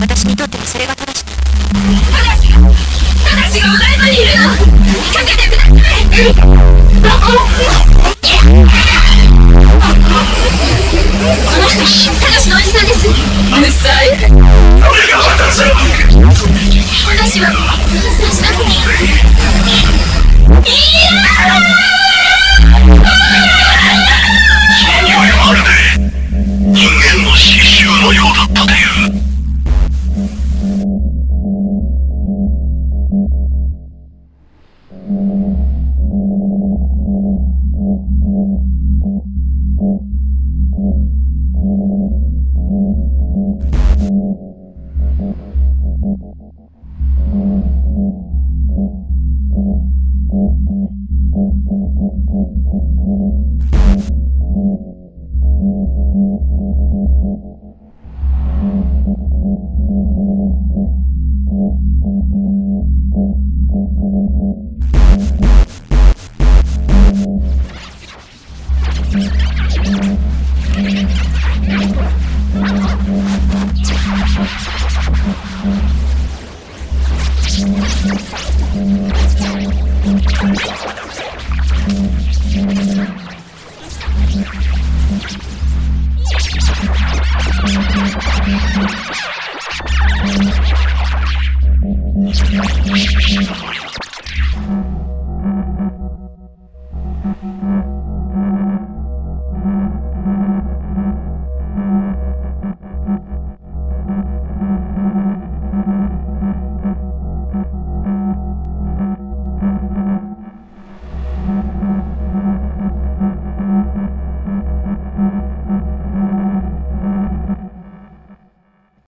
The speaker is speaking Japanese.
私にとってはそれが正し。い正しい正しがお台場にいるの？かけてください。